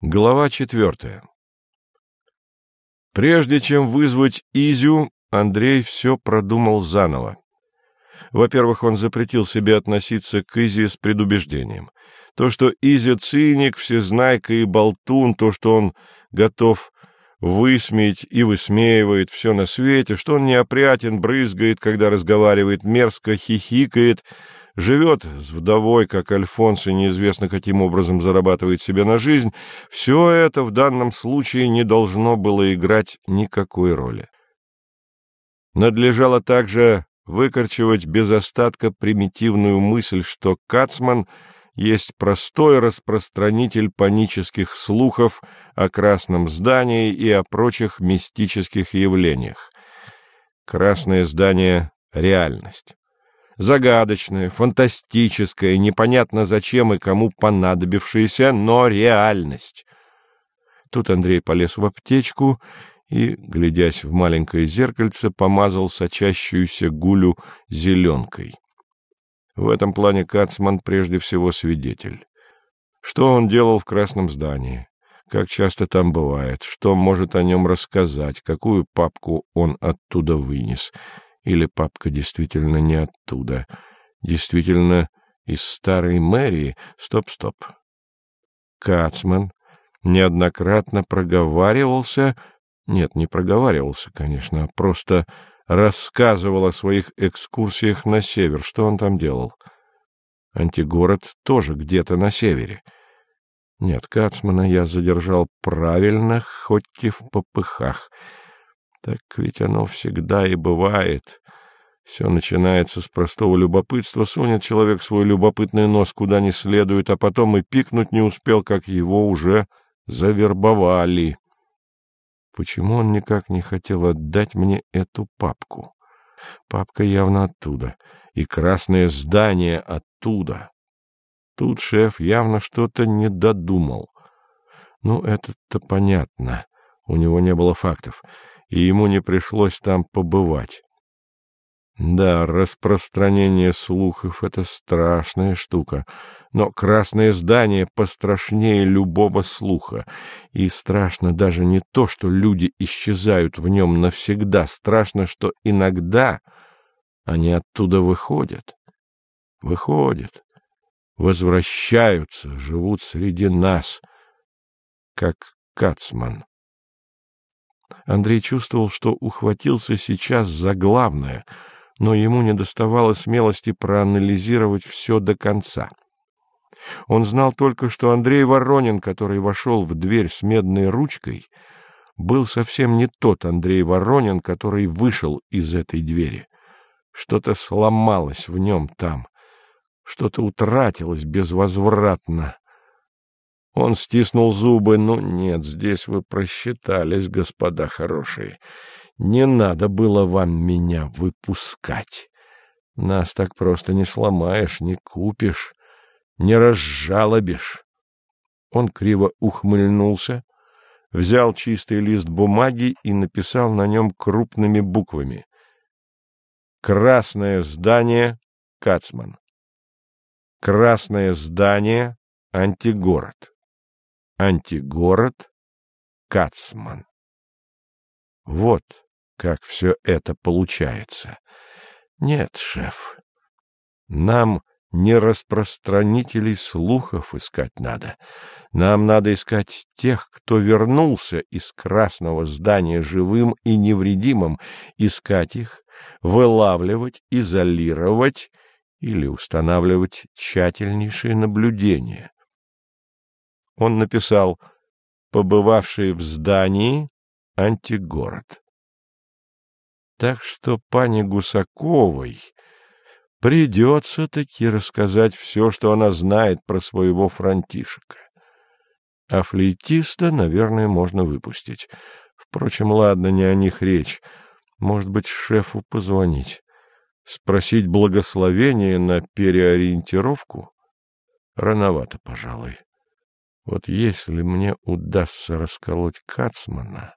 Глава четвертая Прежде чем вызвать Изю, Андрей все продумал заново. Во-первых, он запретил себе относиться к Изе с предубеждением. То, что Изя циник, всезнайка и болтун, то, что он готов высмеять и высмеивает все на свете, что он неопрятен, брызгает, когда разговаривает, мерзко хихикает — живет с вдовой, как Альфонс, и неизвестно каким образом зарабатывает себе на жизнь, все это в данном случае не должно было играть никакой роли. Надлежало также выкорчевать без остатка примитивную мысль, что Кацман есть простой распространитель панических слухов о красном здании и о прочих мистических явлениях. Красное здание — реальность загадочная, фантастическая, непонятно зачем и кому понадобившаяся, но реальность. Тут Андрей полез в аптечку и, глядясь в маленькое зеркальце, помазал сочащуюся гулю зеленкой. В этом плане Кацман прежде всего свидетель. Что он делал в красном здании? Как часто там бывает? Что может о нем рассказать? Какую папку он оттуда вынес? — или папка действительно не оттуда? Действительно из старой мэрии? Стоп-стоп. Кацман неоднократно проговаривался... Нет, не проговаривался, конечно, а просто рассказывал о своих экскурсиях на север. Что он там делал? Антигород тоже где-то на севере. Нет, Кацмана я задержал правильно, хоть и в попыхах. Так ведь оно всегда и бывает. Все начинается с простого любопытства. Сунет человек свой любопытный нос куда не следует, а потом и пикнуть не успел, как его уже завербовали. Почему он никак не хотел отдать мне эту папку? Папка явно оттуда, и красное здание оттуда. Тут шеф явно что-то не додумал. Ну, это-то понятно. У него не было фактов и ему не пришлось там побывать. Да, распространение слухов — это страшная штука, но красное здание пострашнее любого слуха, и страшно даже не то, что люди исчезают в нем навсегда, страшно, что иногда они оттуда выходят, выходят, возвращаются, живут среди нас, как Кацман. Андрей чувствовал, что ухватился сейчас за главное, но ему не доставало смелости проанализировать все до конца. Он знал только, что Андрей Воронин, который вошел в дверь с медной ручкой, был совсем не тот Андрей Воронин, который вышел из этой двери. Что-то сломалось в нем там, что-то утратилось безвозвратно. Он стиснул зубы. «Ну нет, здесь вы просчитались, господа хорошие. Не надо было вам меня выпускать. Нас так просто не сломаешь, не купишь, не разжалобишь». Он криво ухмыльнулся, взял чистый лист бумаги и написал на нем крупными буквами. «Красное здание Кацман». «Красное здание антигород». Антигород, Кацман. Вот как все это получается. Нет, шеф, нам не распространителей слухов искать надо. Нам надо искать тех, кто вернулся из красного здания живым и невредимым, искать их, вылавливать, изолировать или устанавливать тщательнейшее наблюдение он написал «Побывавший в здании антигород». Так что пане Гусаковой придется таки рассказать все, что она знает про своего франтишека. А флейтиста, наверное, можно выпустить. Впрочем, ладно, не о них речь. Может быть, шефу позвонить. Спросить благословение на переориентировку? Рановато, пожалуй. Вот если мне удастся расколоть Кацмана,